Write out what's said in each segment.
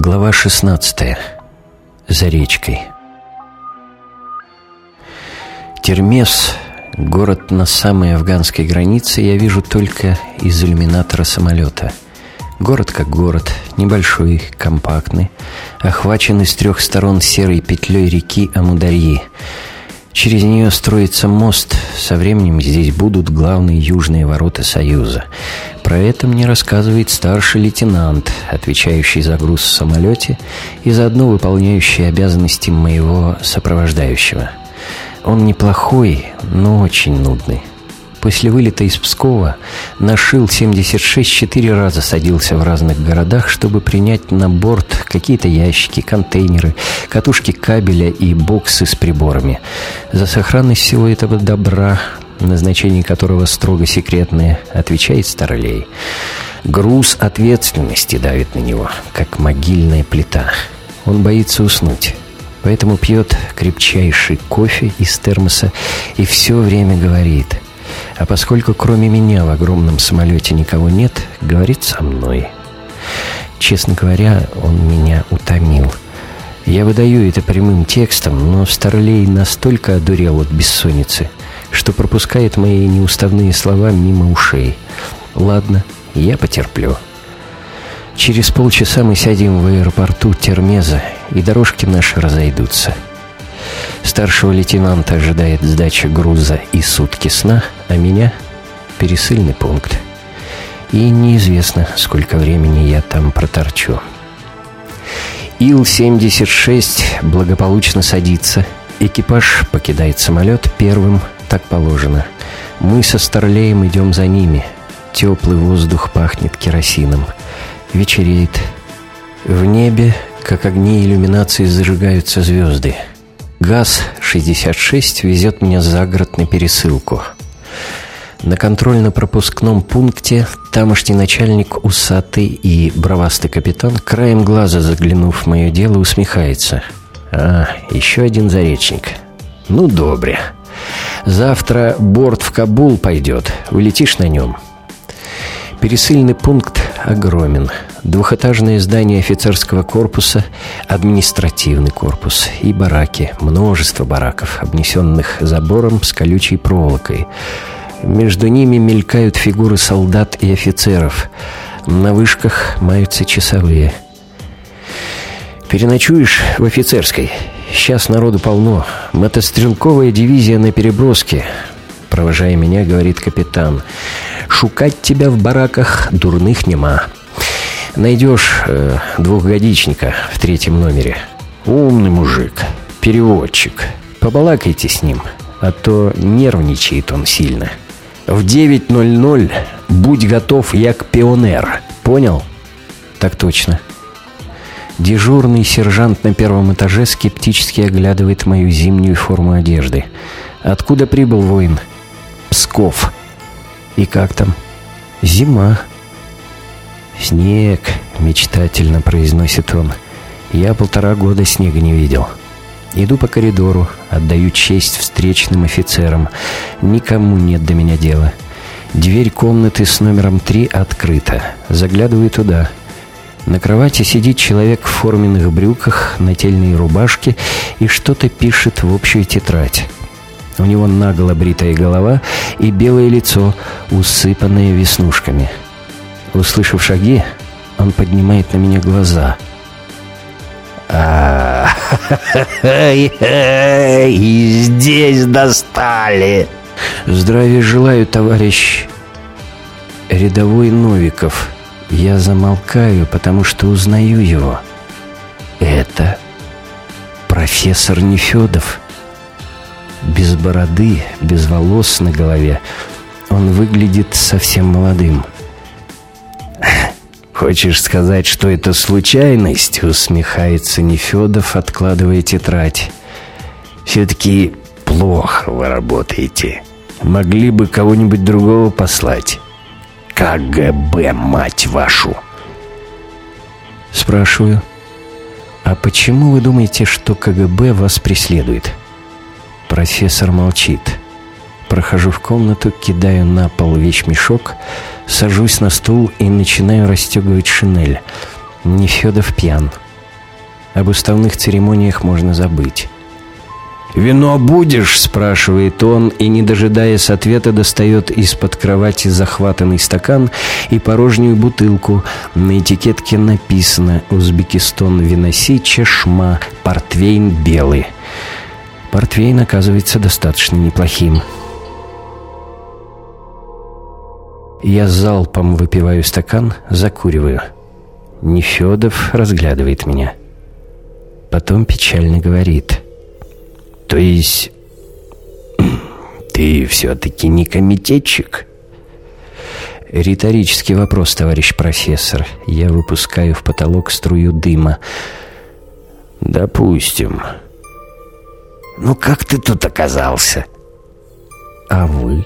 Глава 16. За речкой. Термес, город на самой афганской границе, я вижу только из иллюминатора самолета. Город как город, небольшой, компактный, охваченный с трех сторон серой петлей реки Амударьи – Через нее строится мост. Со временем здесь будут главные южные ворота Союза. Про это мне рассказывает старший лейтенант, отвечающий за груз в самолете и заодно выполняющий обязанности моего сопровождающего. Он неплохой, но очень нудный. После вылета из Пскова нашил 76 четыре раза садился в разных городах, чтобы принять на борт какие-то ящики, контейнеры, катушки кабеля и боксы с приборами. За сохранность всего этого добра, назначение которого строго секретное, отвечает Старлей. Груз ответственности давит на него, как могильная плита. Он боится уснуть. Поэтому пьет крепчайший кофе из термоса и все время говорит – а поскольку кроме меня в огромном самолете никого нет, говорит со мной. Честно говоря, он меня утомил. Я выдаю это прямым текстом, но Старлей настолько одурел от бессонницы, что пропускает мои неуставные слова мимо ушей. Ладно, я потерплю. Через полчаса мы сядем в аэропорту Термеза, и дорожки наши разойдутся. Старшего лейтенанта ожидает сдача груза и сутки сна, а меня — пересыльный пункт. И неизвестно, сколько времени я там проторчу. Ил-76 благополучно садится. Экипаж покидает самолет первым, так положено. Мы со Старлеем идем за ними. Теплый воздух пахнет керосином. Вечереет. В небе, как огни иллюминации, зажигаются звезды — ГАЗ-66 везет меня за город на пересылку. На контрольно-пропускном пункте тамошний начальник усатый и бровастый капитан, краем глаза заглянув в мое дело, усмехается. «А, еще один заречник. Ну, добре. Завтра борт в Кабул пойдет. Улетишь на нем?» Пересыльный пункт огромен. Двухэтажное здание офицерского корпуса, административный корпус и бараки. Множество бараков, обнесенных забором с колючей проволокой. Между ними мелькают фигуры солдат и офицеров. На вышках маются часовые. «Переночуешь в офицерской? Сейчас народу полно. Мотострелковая дивизия на переброске провожая меня, говорит капитан. «Шукать тебя в бараках дурных нема. Найдешь э, двухгодичника в третьем номере. Умный мужик, переводчик. Побалакайте с ним, а то нервничает он сильно. В 9.00 будь готов, як пионер. Понял?» «Так точно». Дежурный сержант на первом этаже скептически оглядывает мою зимнюю форму одежды. «Откуда прибыл воин?» Псков. И как там? Зима. Снег, мечтательно произносит он. Я полтора года снега не видел. Иду по коридору, отдаю честь встречным офицерам. Никому нет до меня дела. Дверь комнаты с номером три открыта. Заглядываю туда. На кровати сидит человек в форменных брюках, нательной рубашке и что-то пишет в общую тетрадь. У него наголо бритая голова и белое лицо, усыпанное веснушками. Услышав шаги, он поднимает на меня глаза. а и здесь достали!» «Здравия желаю, товарищ рядовой Новиков. Я замолкаю, потому что узнаю его. Это профессор Нефедов» без бороды, без волос на голове. Он выглядит совсем молодым. «Хочешь сказать, что это случайность?» — усмехается Нефедов, откладывая тетрадь. «Все-таки плохо вы работаете. Могли бы кого-нибудь другого послать. КГБ, мать вашу!» Спрашиваю. «А почему вы думаете, что КГБ вас преследует?» Профессор молчит. Прохожу в комнату, кидаю на пол вещмешок, сажусь на стул и начинаю расстегивать шинель. Нефедов пьян. об уставных церемониях можно забыть. «Вино будешь?» – спрашивает он, и, не дожидаясь ответа, достает из-под кровати захватанный стакан и порожнюю бутылку. На этикетке написано «Узбекистан виноси чешма, портвейн белый». Портвейн оказывается достаточно неплохим. Я залпом выпиваю стакан, закуриваю. Нефедов разглядывает меня. Потом печально говорит – то есть ты все-таки не комитетчик? Риторический вопрос, товарищ профессор. Я выпускаю в потолок струю дыма. Допустим. Ну как ты тут оказался? А вы?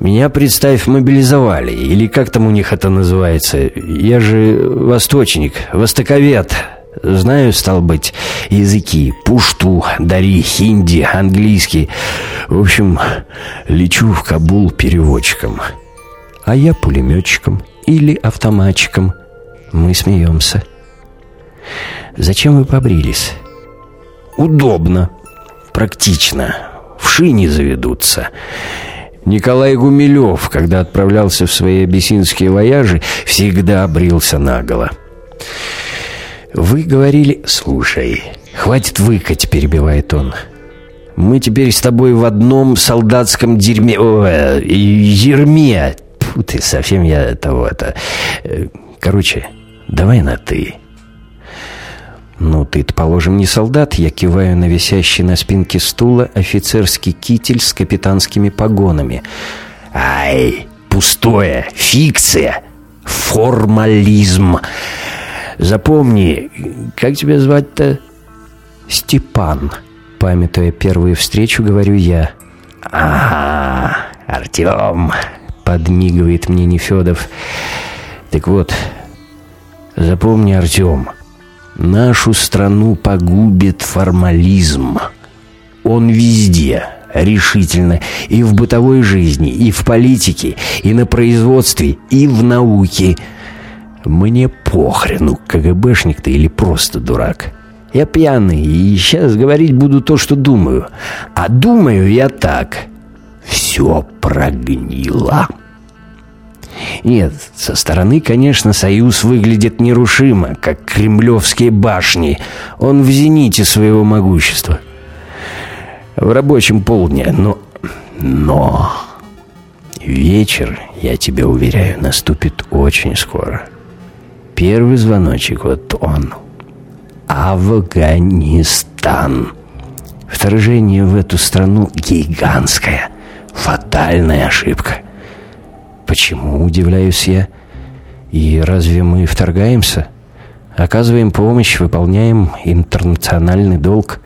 Меня, представь, мобилизовали. Или как там у них это называется? Я же восточник, востоковед. Знаю, стал быть, языки. Пушту, дари, хинди, английский. В общем, лечу в Кабул переводчиком. А я пулеметчиком или автоматчиком. Мы смеемся. Зачем вы побрились? Удобно. Практично. В шине заведутся. Николай Гумилев, когда отправлялся в свои абиссинские вояжи, всегда брился наголо. «Вы говорили...» «Слушай, хватит выкать», — перебивает он. «Мы теперь с тобой в одном солдатском дерьме... О, э, ерме. Фу ты, совсем я того-то... Э, короче, давай на «ты». «Ну, ты-то, положим, не солдат». Я киваю на висящий на спинке стула офицерский китель с капитанскими погонами. «Ай, пустое, фикция, формализм». Запомни, как тебя звать-то? Степан. Памятуя первую встречу, говорю я. Ага, Артем, подмигивает мне Нефедов. Так вот, запомни, Артем, нашу страну погубит формализм. Он везде, решительно, и в бытовой жизни, и в политике, и на производстве, и в науке – мне похрену, КГБшник ты или просто дурак. Я пьяный, и сейчас говорить буду то, что думаю. А думаю я так. Все прогнило. Нет, со стороны, конечно, Союз выглядит нерушимо, как кремлевские башни. Он в зените своего могущества. В рабочем полдня, но... Но... Вечер, я тебе уверяю, наступит очень скоро. Первый звоночек вот он. Афганистан. Вторжение в эту страну гигантская, фатальная ошибка. Почему, удивляюсь я? И разве мы вторгаемся? Оказываем помощь, выполняем интернациональный долг.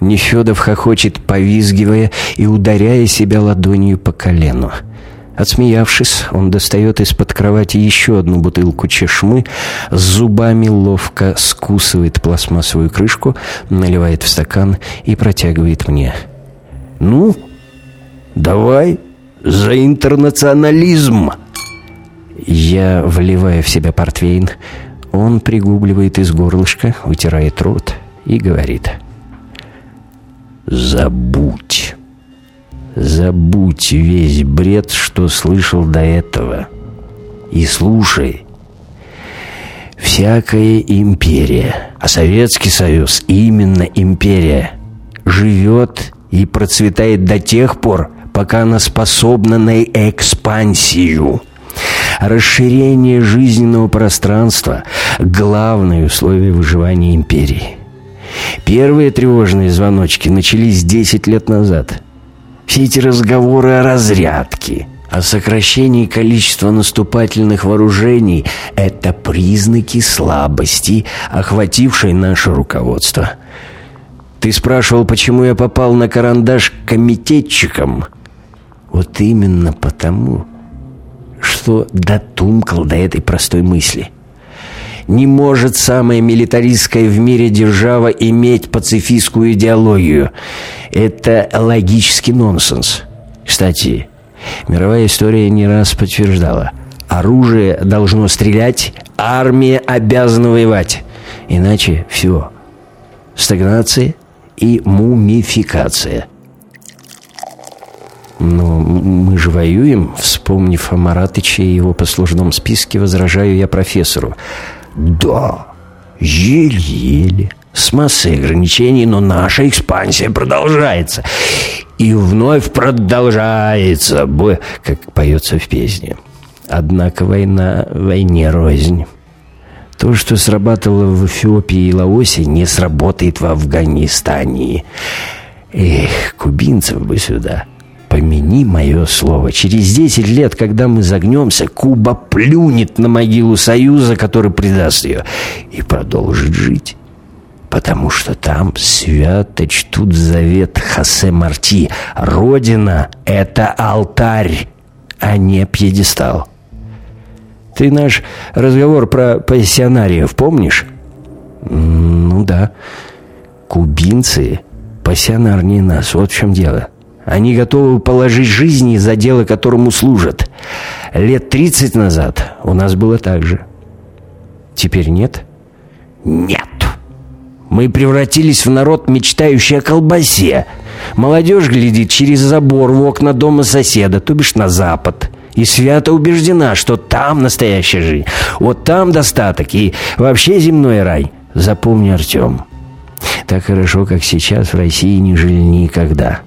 Нефедов хохочет, повизгивая и ударяя себя ладонью по колену. — Отсмеявшись, он достает из-под кровати еще одну бутылку чешмы, с зубами ловко скусывает пластмассовую крышку, наливает в стакан и протягивает мне. «Ну, давай, за интернационализм!» Я вливаю в себя портвейн, он пригубливает из горлышка, утирает рот и говорит «Забудь». Забудь весь бред, что слышал до этого. И слушай. Всякая империя, а Советский Союз именно империя, живет и процветает до тех пор, пока она способна на экспансию. Расширение жизненного пространства – главное условие выживания империи. Первые тревожные звоночки начались 10 лет назад – все эти разговоры о разрядке, о сокращении количества наступательных вооружений – это признаки слабости, охватившей наше руководство. Ты спрашивал, почему я попал на карандаш комитетчиком? Вот именно потому, что дотумкал до этой простой мысли – не может самая милитаристская в мире держава иметь пацифистскую идеологию. Это логический нонсенс. Кстати, мировая история не раз подтверждала. Оружие должно стрелять, армия обязана воевать. Иначе все. Стагнация и мумификация. Но мы же воюем, вспомнив о Маратыче и его послужном списке, возражаю я профессору. Да, еле-еле, с массой ограничений, но наша экспансия продолжается. И вновь продолжается, как поется в песне. Однако война войне рознь. То, что срабатывало в Эфиопии и Лаосе, не сработает в Афганистане. Эх, кубинцев бы сюда. Помяни мое слово. Через 10 лет, когда мы загнемся, Куба плюнет на могилу Союза, который предаст ее, и продолжит жить. Потому что там свято чтут завет Хосе Марти. Родина — это алтарь, а не пьедестал. Ты наш разговор про пассионариев помнишь? Ну да. Кубинцы пассионарнее нас, вот в чем дело. Они готовы положить жизни за дело, которому служат. Лет 30 назад у нас было так же. Теперь нет? Нет. Мы превратились в народ, мечтающий о колбасе. Молодежь глядит через забор в окна дома соседа, то бишь на запад и свято убеждена, что там настоящая жизнь. Вот там достаток и вообще земной рай. Запомни, Артем, так хорошо, как сейчас в России не жили никогда.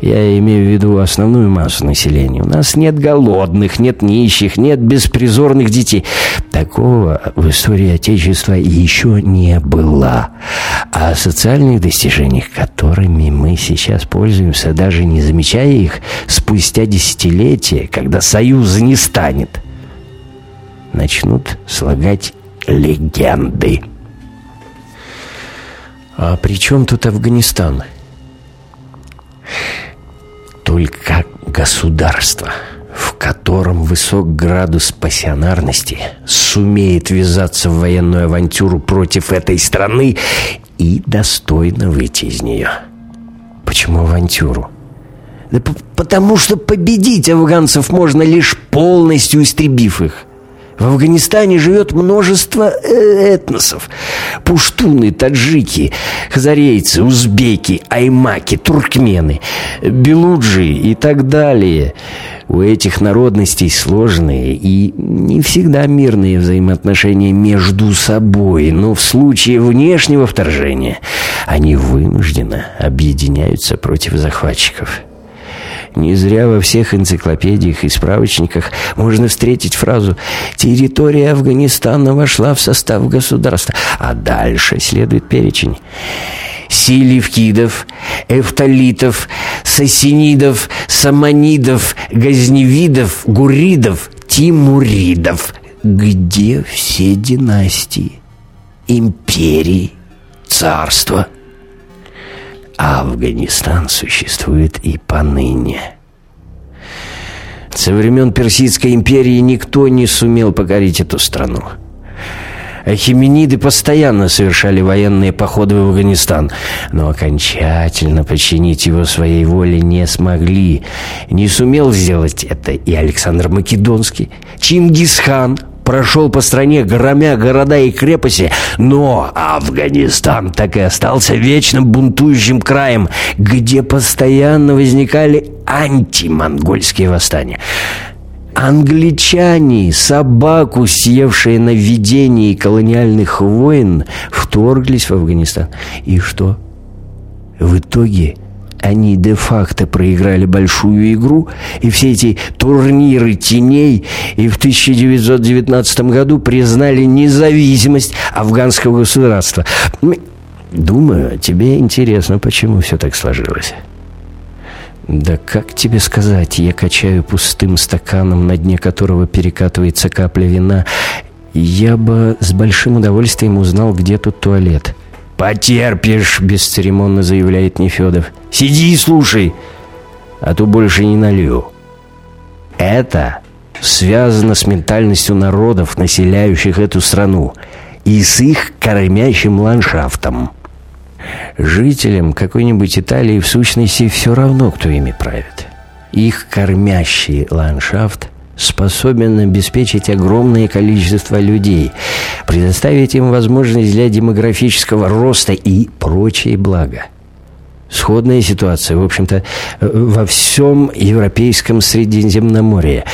Я имею в виду основную массу населения. У нас нет голодных, нет нищих, нет беспризорных детей. Такого в истории Отечества еще не было. А о социальных достижениях, которыми мы сейчас пользуемся, даже не замечая их, спустя десятилетия, когда Союза не станет, начнут слагать легенды. А при чем тут Афганистан? Только государство, в котором высок градус пассионарности, сумеет ввязаться в военную авантюру против этой страны и достойно выйти из нее. Почему авантюру? Да потому что победить афганцев можно лишь полностью истребив их. В Афганистане живет множество э, этносов. Пуштуны, таджики, хазарейцы, узбеки, аймаки, туркмены, белуджи и так далее. У этих народностей сложные и не всегда мирные взаимоотношения между собой, но в случае внешнего вторжения они вынужденно объединяются против захватчиков. Не зря во всех энциклопедиях и справочниках можно встретить фразу «Территория Афганистана вошла в состав государства», а дальше следует перечень. Силивкидов, эфталитов, сасинидов, саманидов, газневидов, гуридов, тимуридов. Где все династии, империи, царства – Афганистан существует и поныне. Со времен Персидской империи никто не сумел покорить эту страну. Ахимениды постоянно совершали военные походы в Афганистан, но окончательно подчинить его своей воле не смогли. Не сумел сделать это и Александр Македонский. Чингисхан прошел по стране, громя города и крепости, но Афганистан так и остался вечным бунтующим краем, где постоянно возникали антимонгольские восстания. Англичане, собаку, съевшие на видении колониальных войн, вторглись в Афганистан. И что? В итоге они де-факто проиграли большую игру, и все эти турниры теней, и в 1919 году признали независимость афганского государства. Думаю, тебе интересно, почему все так сложилось. Да как тебе сказать, я качаю пустым стаканом, на дне которого перекатывается капля вина. Я бы с большим удовольствием узнал, где тут туалет. «Потерпишь», — бесцеремонно заявляет Нефедов. «Сиди и слушай, а то больше не налью». Это связано с ментальностью народов, населяющих эту страну, и с их кормящим ландшафтом. Жителям какой-нибудь Италии в сущности все равно, кто ими правит. Их кормящий ландшафт способен обеспечить огромное количество людей, предоставить им возможность для демографического роста и прочие блага. Сходная ситуация, в общем-то, во всем европейском Средиземноморье.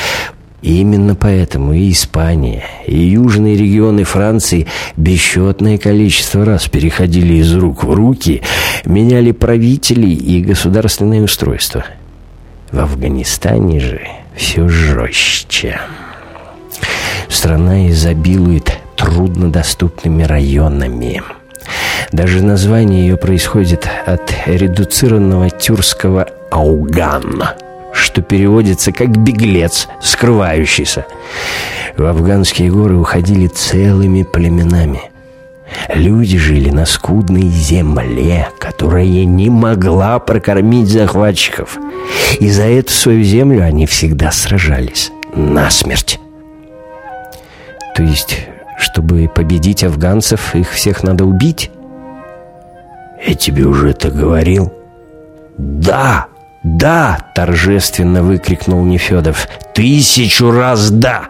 И именно поэтому и Испания, и южные регионы Франции бесчетное количество раз переходили из рук в руки, меняли правителей и государственное устройство. В Афганистане же все жестче. Страна изобилует труднодоступными районами. Даже название ее происходит от редуцированного тюркского «ауган», что переводится как «беглец, скрывающийся». В афганские горы уходили целыми племенами. Люди жили на скудной земле, которая не могла прокормить захватчиков. И за эту свою землю они всегда сражались насмерть. То есть, чтобы победить афганцев, их всех надо убить? «Я тебе уже это говорил?» «Да! Да!» — торжественно выкрикнул Нефедов. «Тысячу раз да!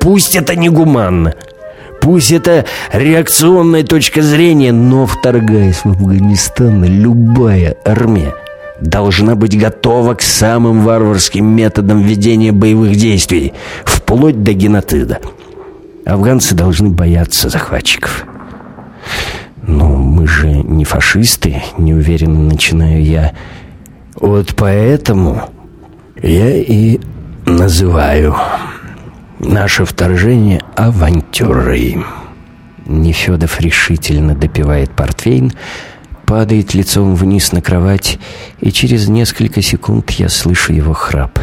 Пусть это негуманно, пусть это реакционная точка зрения, но, вторгаясь в Афганистан, любая армия должна быть готова к самым варварским методам ведения боевых действий, вплоть до геноцида. Афганцы должны бояться захватчиков». «Ну, мы же не фашисты», — неуверенно начинаю я. «Вот поэтому я и называю наше вторжение авантюрой». Нефедов решительно допивает портвейн, падает лицом вниз на кровать, и через несколько секунд я слышу его храп.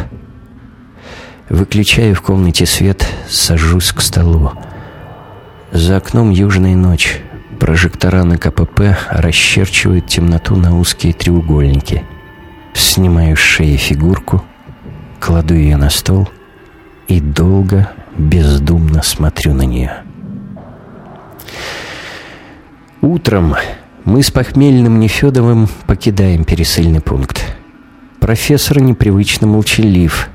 Выключаю в комнате свет, сажусь к столу. За окном южная ночь. Прожектора на КПП расчерчивают темноту на узкие треугольники. Снимаю с шеи фигурку, кладу ее на стол и долго, бездумно смотрю на нее. Утром мы с похмельным Нефедовым покидаем пересыльный пункт. Профессор непривычно молчалив.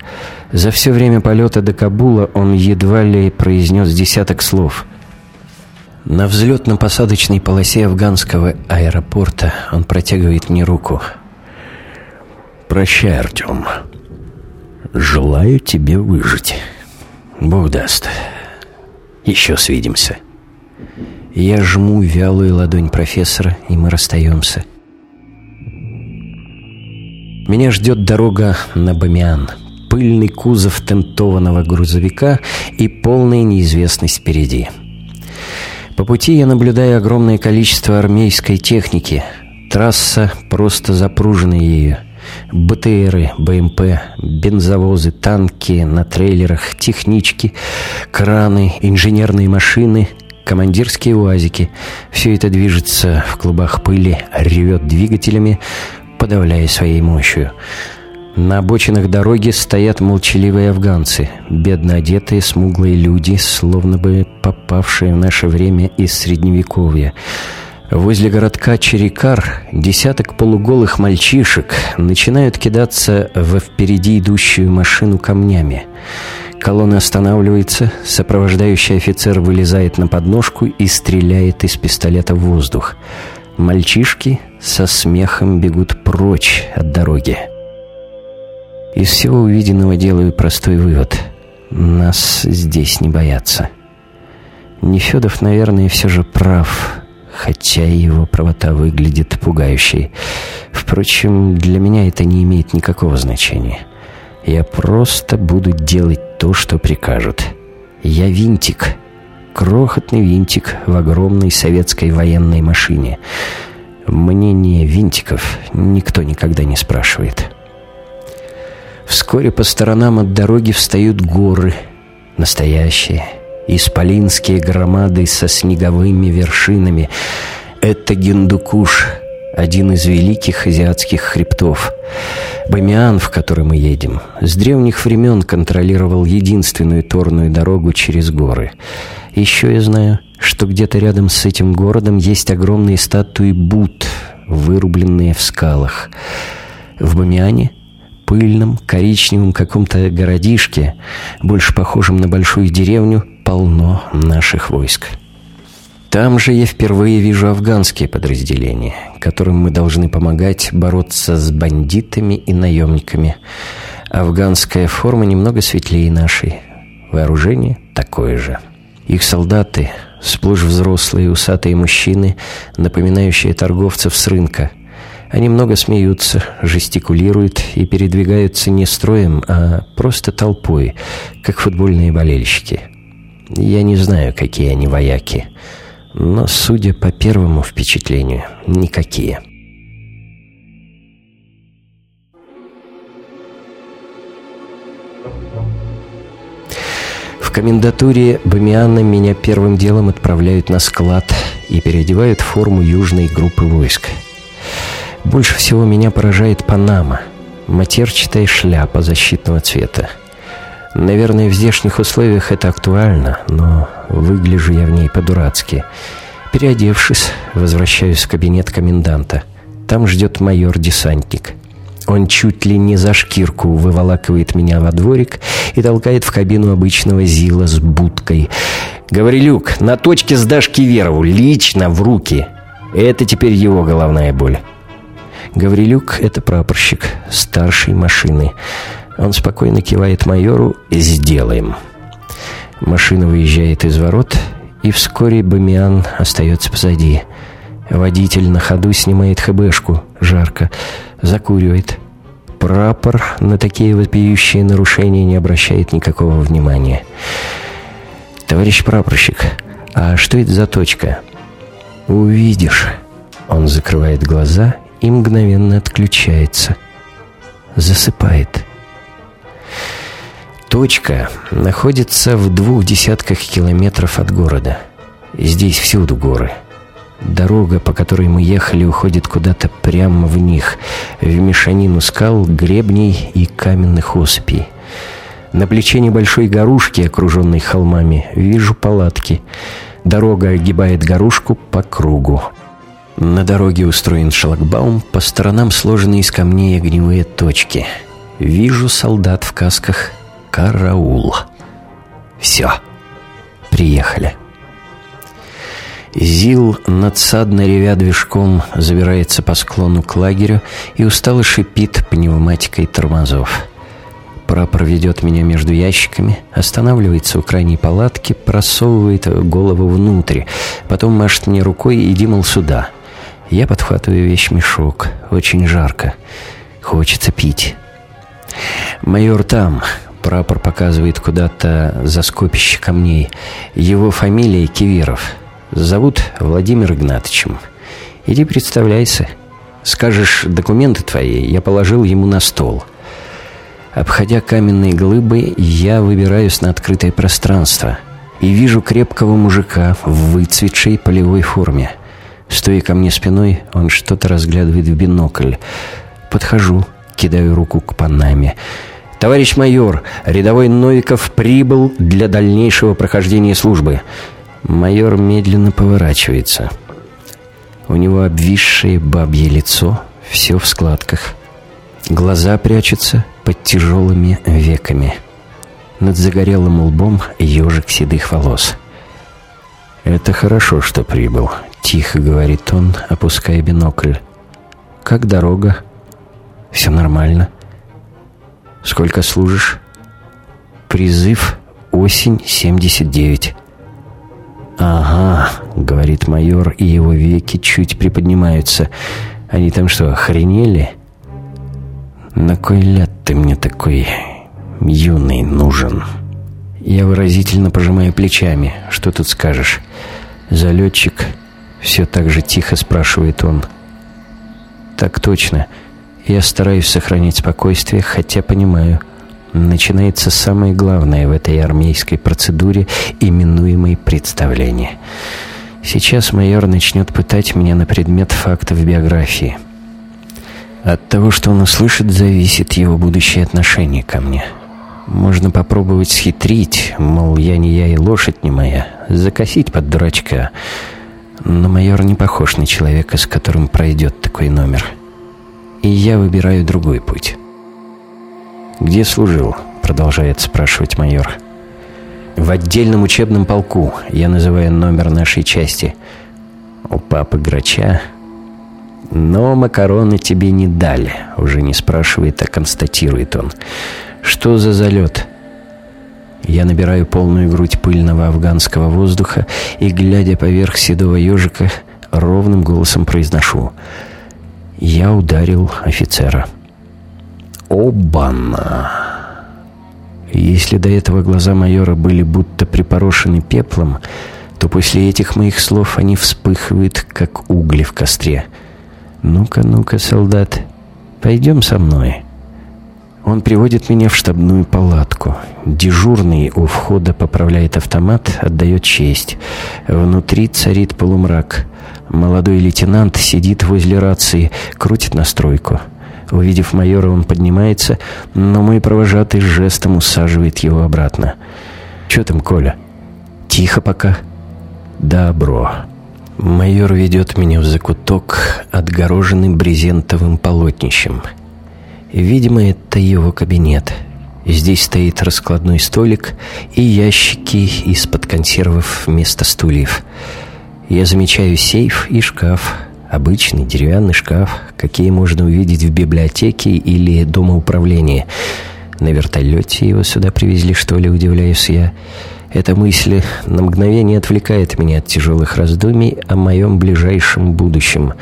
За все время полета до Кабула он едва ли произнес десяток слов — на взлетно-посадочной полосе афганского аэропорта он протягивает мне руку. «Прощай, Артем. Желаю тебе выжить. Бог даст. Еще свидимся». Я жму вялую ладонь профессора, и мы расстаемся. Меня ждет дорога на Бамиан, пыльный кузов тентованного грузовика и полная неизвестность впереди. По пути я наблюдаю огромное количество армейской техники. Трасса просто запружена ею. БТРы, БМП, бензовозы, танки на трейлерах, технички, краны, инженерные машины, командирские уазики. Все это движется в клубах пыли, ревет двигателями, подавляя своей мощью. На обочинах дороги стоят молчаливые афганцы, бедно одетые, смуглые люди, словно бы попавшие в наше время из Средневековья. Возле городка Черекар десяток полуголых мальчишек начинают кидаться во впереди идущую машину камнями. Колонна останавливается, сопровождающий офицер вылезает на подножку и стреляет из пистолета в воздух. Мальчишки со смехом бегут прочь от дороги. Из всего увиденного делаю простой вывод. Нас здесь не боятся. Нефедов, наверное, все же прав, хотя его правота выглядит пугающей. Впрочем, для меня это не имеет никакого значения. Я просто буду делать то, что прикажут. Я винтик, крохотный винтик в огромной советской военной машине. Мнение винтиков никто никогда не спрашивает». Вскоре по сторонам от дороги встают горы, настоящие, исполинские громады со снеговыми вершинами. Это Гиндукуш, один из великих азиатских хребтов. Бамиан, в который мы едем, с древних времен контролировал единственную торную дорогу через горы. Еще я знаю, что где-то рядом с этим городом есть огромные статуи Будд, вырубленные в скалах. В Бамиане пыльном, коричневом каком-то городишке, больше похожем на большую деревню, полно наших войск. Там же я впервые вижу афганские подразделения, которым мы должны помогать бороться с бандитами и наемниками. Афганская форма немного светлее нашей. Вооружение такое же. Их солдаты – сплошь взрослые усатые мужчины, напоминающие торговцев с рынка. Они много смеются, жестикулируют и передвигаются не строем, а просто толпой, как футбольные болельщики. Я не знаю, какие они вояки – но, судя по первому впечатлению, никакие. В комендатуре Бамиана меня первым делом отправляют на склад и переодевают форму южной группы войск. Больше всего меня поражает Панама, матерчатая шляпа защитного цвета. Наверное, в здешних условиях это актуально, но выгляжу я в ней по-дурацки. Переодевшись, возвращаюсь в кабинет коменданта. Там ждет майор-десантник. Он чуть ли не за шкирку выволакивает меня во дворик и толкает в кабину обычного Зила с будкой. «Гаврилюк, на точке сдашь Киверову, лично в руки!» Это теперь его головная боль. Гаврилюк — это прапорщик старшей машины. Он спокойно кивает майору «Сделаем». Машина выезжает из ворот, и вскоре Бамиан остается позади. Водитель на ходу снимает ХБшку, жарко, закуривает. Прапор на такие вопиющие нарушения не обращает никакого внимания. «Товарищ прапорщик, а что это за точка?» «Увидишь». Он закрывает глаза и мгновенно отключается. Засыпает. Точка находится в двух десятках километров от города. Здесь всюду горы. Дорога, по которой мы ехали, уходит куда-то прямо в них, в мешанину скал, гребней и каменных осыпей. На плече небольшой горушки, окруженной холмами, вижу палатки. Дорога огибает горушку по кругу. На дороге устроен шлагбаум, по сторонам сложены из камней огневые точки. Вижу солдат в касках Караул. Все. Приехали. Зил, надсадно ревя движком, забирается по склону к лагерю и устало шипит пневматикой тормозов. Прапор ведет меня между ящиками, останавливается у крайней палатки, просовывает голову внутрь, потом машет мне рукой «иди, мол, сюда». Я подхватываю вещмешок, очень жарко, хочется пить. Майор там, Прапор показывает куда-то за скопище камней. Его фамилия Киверов. Зовут Владимир Игнатовичем. Иди представляйся. Скажешь документы твои, я положил ему на стол. Обходя каменные глыбы, я выбираюсь на открытое пространство и вижу крепкого мужика в выцветшей полевой форме. Стоя ко мне спиной, он что-то разглядывает в бинокль. Подхожу, кидаю руку к Панаме. «Товарищ майор, рядовой Новиков прибыл для дальнейшего прохождения службы». Майор медленно поворачивается. У него обвисшее бабье лицо, все в складках. Глаза прячутся под тяжелыми веками. Над загорелым лбом ежик седых волос. «Это хорошо, что прибыл», — тихо говорит он, опуская бинокль. «Как дорога?» «Все нормально». Сколько служишь? Призыв осень 79. Ага, говорит майор, и его веки чуть приподнимаются. Они там что, охренели? На кой ляд ты мне такой юный нужен? Я выразительно пожимаю плечами. Что тут скажешь? Залетчик все так же тихо спрашивает он. Так точно. Я стараюсь сохранить спокойствие, хотя понимаю, начинается самое главное в этой армейской процедуре, именуемой представление. Сейчас майор начнет пытать меня на предмет фактов биографии. От того, что он услышит, зависит его будущее отношение ко мне. Можно попробовать схитрить, мол, я не я и лошадь не моя, закосить под дурачка. Но майор не похож на человека, с которым пройдет такой номер и я выбираю другой путь. «Где служил?» — продолжает спрашивать майор. «В отдельном учебном полку. Я называю номер нашей части. У папы Грача. Но макароны тебе не дали». Уже не спрашивает, а констатирует он. «Что за залет?» Я набираю полную грудь пыльного афганского воздуха и, глядя поверх седого ежика, ровным голосом произношу. Я ударил офицера. Обана! Если до этого глаза майора были будто припорошены пеплом, то после этих моих слов они вспыхивают, как угли в костре. «Ну-ка, ну-ка, солдат, пойдем со мной». Он приводит меня в штабную палатку. Дежурный у входа поправляет автомат, отдает честь. Внутри царит полумрак. Молодой лейтенант сидит возле рации, крутит настройку. Увидев майора, он поднимается, но мой провожатый жестом усаживает его обратно. «Че там, Коля?» «Тихо пока». «Добро». Майор ведет меня в закуток, отгороженный брезентовым полотнищем. Видимо, это его кабинет. Здесь стоит раскладной столик и ящики из-под консервов вместо стульев. Я замечаю сейф и шкаф. Обычный деревянный шкаф, какие можно увидеть в библиотеке или дома управления. На вертолете его сюда привезли, что ли, удивляюсь я. Эта мысль на мгновение отвлекает меня от тяжелых раздумий о моем ближайшем будущем.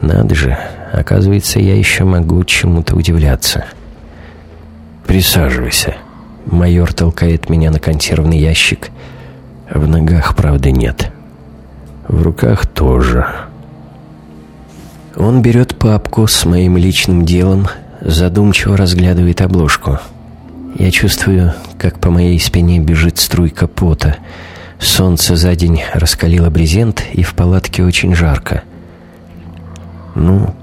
Надо же, оказывается, я еще могу чему-то удивляться. «Присаживайся». Майор толкает меня на консервный ящик. В ногах, правда, нет. В руках тоже. Он берет папку с моим личным делом, задумчиво разглядывает обложку. Я чувствую, как по моей спине бежит струйка пота. Солнце за день раскалило брезент, и в палатке очень жарко. «Ну,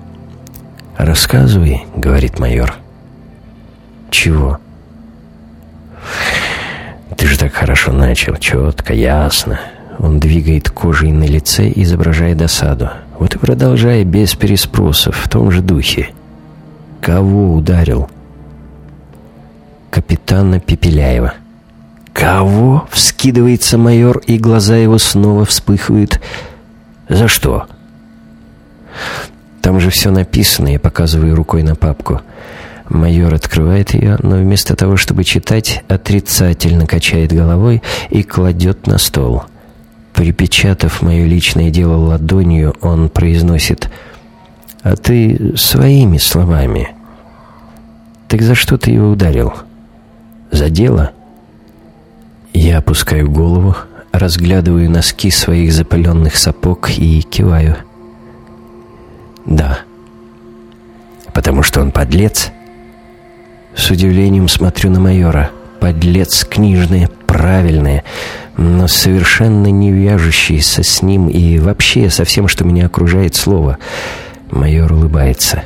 рассказывай», — говорит майор. «Чего?» «Ты же так хорошо начал, четко, ясно. Он двигает кожей на лице, изображая досаду. Вот и продолжай без переспросов, в том же духе. Кого ударил? Капитана Пепеляева. «Кого?» — вскидывается майор, и глаза его снова вспыхивают. «За что?» Там же все написано, я показываю рукой на папку. Майор открывает ее, но вместо того, чтобы читать, отрицательно качает головой и кладет на стол. Припечатав мое личное дело ладонью, он произносит «А ты своими словами». «Так за что ты его ударил? За дело?» Я опускаю голову, разглядываю носки своих запыленных сапог и киваю. «Да». «Потому что он подлец?» С удивлением смотрю на майора. «Подлец книжное, правильное» но совершенно не вяжущееся с ним и вообще со всем, что меня окружает слово. Майор улыбается.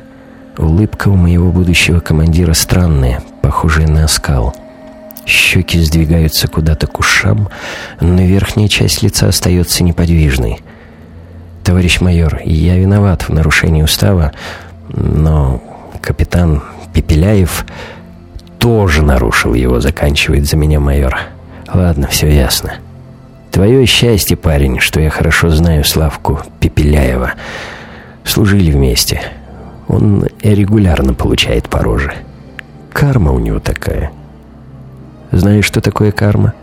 Улыбка у моего будущего командира странная, похожая на оскал. Щеки сдвигаются куда-то к ушам, но верхняя часть лица остается неподвижной. «Товарищ майор, я виноват в нарушении устава, но капитан Пепеляев тоже нарушил его», — заканчивает за меня майор. Ладно, все ясно. Твое счастье, парень, что я хорошо знаю Славку Пепеляева. Служили вместе. Он регулярно получает по роже. Карма у него такая. Знаешь, что такое карма?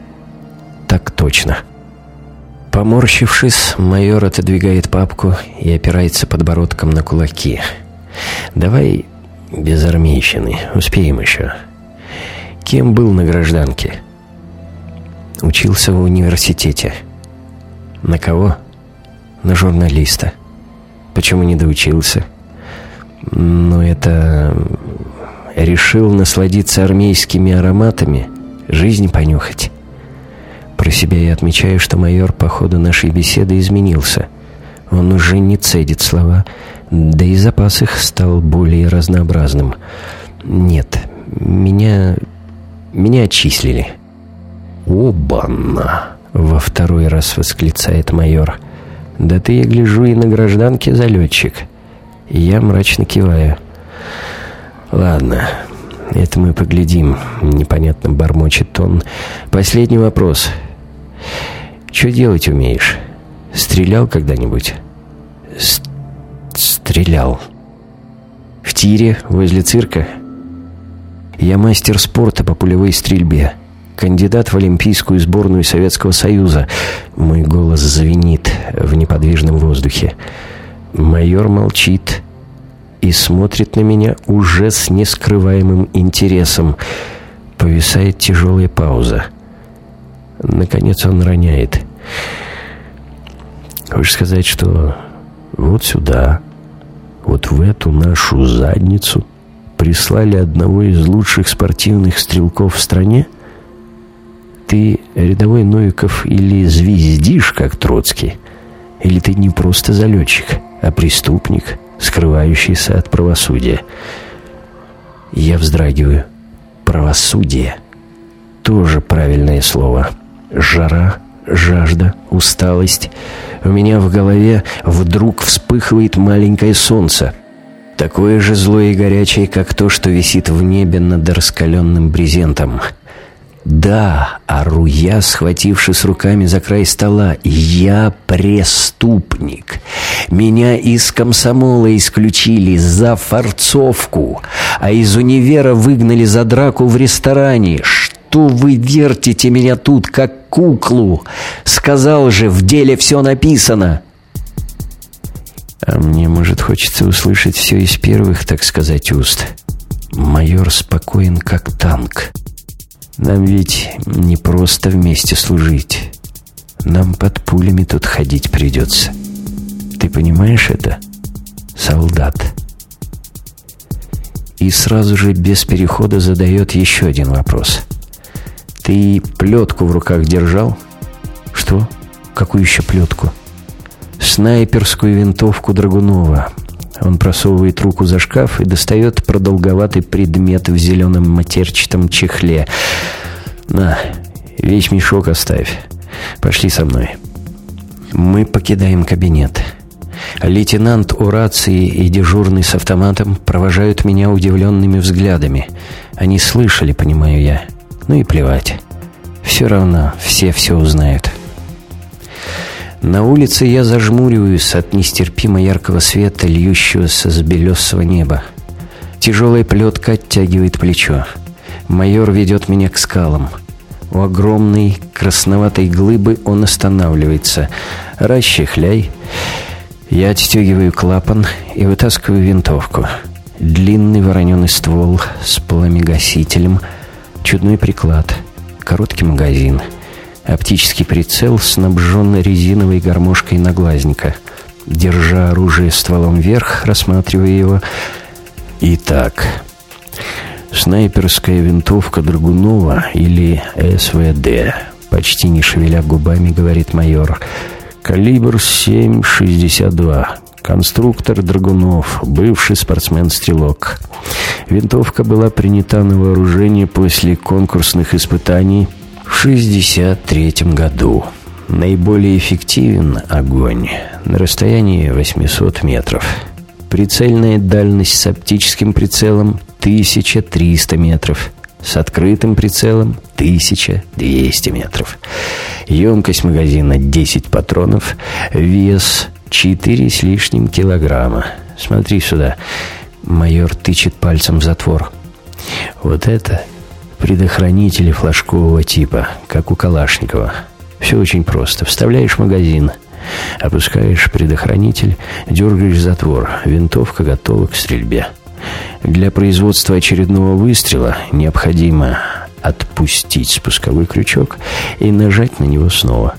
Так точно. Поморщившись, майор отодвигает папку и опирается подбородком на кулаки. «Давай без армейщины, успеем еще. Кем был на гражданке?» Учился в университете. На кого? На журналиста. Почему не доучился? Ну, это... Решил насладиться армейскими ароматами, жизнь понюхать. Про себя я отмечаю, что майор по ходу нашей беседы изменился. Он уже не цедит слова, да и запас их стал более разнообразным. Нет, меня... меня отчислили. «Обанна!» — во второй раз восклицает майор. «Да ты, я гляжу, и на гражданке залетчик». Я мрачно киваю. «Ладно, Это мы поглядим. Непонятно бормочет он. Последний вопрос. Что делать умеешь? Стрелял когда-нибудь? С стрелял. В тире, возле цирка? Я мастер спорта по пулевой стрельбе. Кандидат в Олимпийскую сборную Советского Союза. Мой голос звенит в неподвижном воздухе. Майор молчит и смотрит на меня уже с нескрываемым интересом. Повисает тяжелая пауза. Наконец он роняет. Хочешь сказать, что вот сюда, вот в эту нашу задницу прислали одного из лучших спортивных стрелков в стране? Ты рядовой Новиков или звездишь, как Троцкий? Или ты не просто залетчик, а преступник, скрывающийся от правосудия? Я вздрагиваю. Правосудие. Тоже правильное слово. Жара, жажда, усталость. У меня в голове вдруг вспыхивает маленькое солнце. Такое же злое и горячее, как то, что висит в небе над раскаленным брезентом. Да, ору я, схватившись руками за край стола, я преступник. Меня из комсомола исключили за форцовку, а из универа выгнали за драку в ресторане. Что вы вертите меня тут, как куклу? Сказал же, в деле все написано. А мне, может, хочется услышать все из первых, так сказать, уст. Майор спокоен, как танк. Нам ведь не просто вместе служить. Нам под пулями тут ходить придется. Ты понимаешь это, солдат?» И сразу же без перехода задает еще один вопрос. «Ты плетку в руках держал?» «Что? Какую еще плетку?» «Снайперскую винтовку Драгунова. Он просовывает руку за шкаф и достает продолговатый предмет в зеленом матерчатом чехле. «На, весь мешок оставь. Пошли со мной». Мы покидаем кабинет. Лейтенант у рации и дежурный с автоматом провожают меня удивленными взглядами. Они слышали, понимаю я. Ну и плевать. Все равно все все узнают. На улице я зажмуриваюсь от нестерпимо яркого света, льющегося с белесого неба. Тяжелая плетка оттягивает плечо. Майор ведет меня к скалам. У огромной красноватой глыбы он останавливается. «Расчехляй». Я отстегиваю клапан и вытаскиваю винтовку. Длинный вороненый ствол с пламегасителем, чудной приклад, короткий магазин — Оптический прицел снабжен резиновой гармошкой наглазника. Держа оружие стволом вверх, рассматривая его. Итак, снайперская винтовка Драгунова или СВД. Почти не шевеля губами, говорит майор. Калибр 7,62. Конструктор Драгунов, бывший спортсмен-стрелок. Винтовка была принята на вооружение после конкурсных испытаний – в 1963 году наиболее эффективен огонь на расстоянии 800 метров. Прицельная дальность с оптическим прицелом 1300 метров. С открытым прицелом 1200 метров. Емкость магазина 10 патронов. Вес 4 с лишним килограмма. Смотри сюда. Майор тычет пальцем в затвор. Вот это предохранители флажкового типа, как у Калашникова. Все очень просто. Вставляешь магазин, опускаешь предохранитель, дергаешь затвор, винтовка готова к стрельбе. Для производства очередного выстрела необходимо отпустить спусковой крючок и нажать на него снова.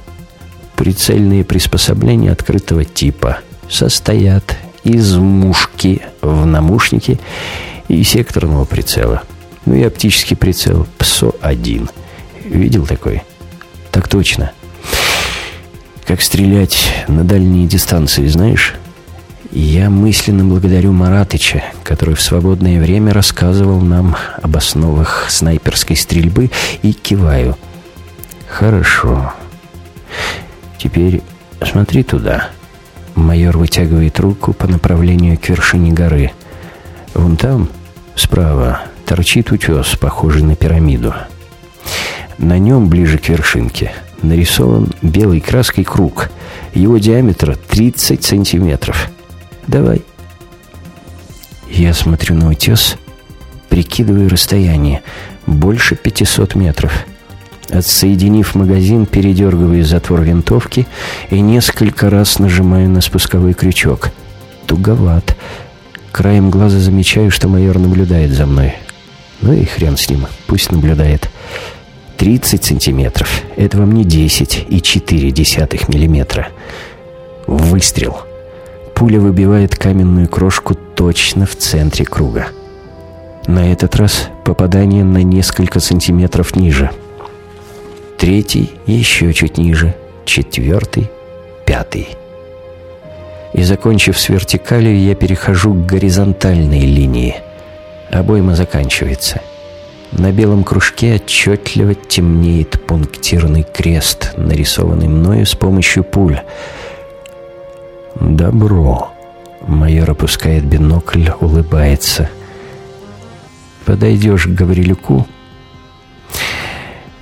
Прицельные приспособления открытого типа состоят из мушки в намушнике и секторного прицела – ну и оптический прицел ПСО-1. Видел такой? Так точно. Как стрелять на дальние дистанции, знаешь? Я мысленно благодарю Маратыча, который в свободное время рассказывал нам об основах снайперской стрельбы и киваю. Хорошо. Теперь смотри туда. Майор вытягивает руку по направлению к вершине горы. Вон там, справа, торчит утес, похожий на пирамиду. На нем, ближе к вершинке, нарисован белой краской круг. Его диаметр 30 сантиметров. Давай. Я смотрю на утес, прикидываю расстояние. Больше 500 метров. Отсоединив магазин, передергиваю затвор винтовки и несколько раз нажимаю на спусковой крючок. Туговат. Краем глаза замечаю, что майор наблюдает за мной. Ну и хрен с ним, пусть наблюдает. 30 сантиметров. Это вам не 10 и 4 десятых миллиметра. Выстрел. Пуля выбивает каменную крошку точно в центре круга. На этот раз попадание на несколько сантиметров ниже. Третий еще чуть ниже. Четвертый. Пятый. И закончив с вертикалью, я перехожу к горизонтальной линии. Обойма заканчивается. На белом кружке отчетливо темнеет пунктирный крест, нарисованный мною с помощью пуль. «Добро!» Майор опускает бинокль, улыбается. «Подойдешь к Гаврилюку?»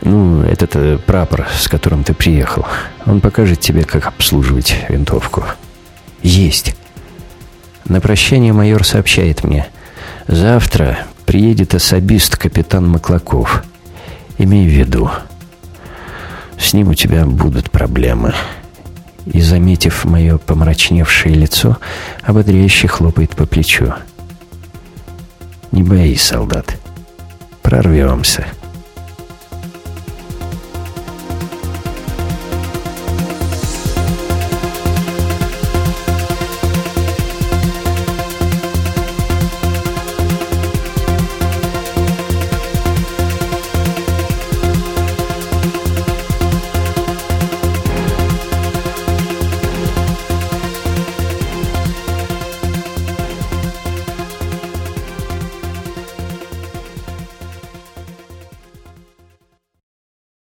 «Ну, этот э, прапор, с которым ты приехал. Он покажет тебе, как обслуживать винтовку». «Есть!» На прощание майор сообщает мне. «Завтра приедет особист капитан Маклаков. Имей в виду, с ним у тебя будут проблемы». И, заметив мое помрачневшее лицо, ободряюще хлопает по плечу. «Не боись, солдат. Прорвемся».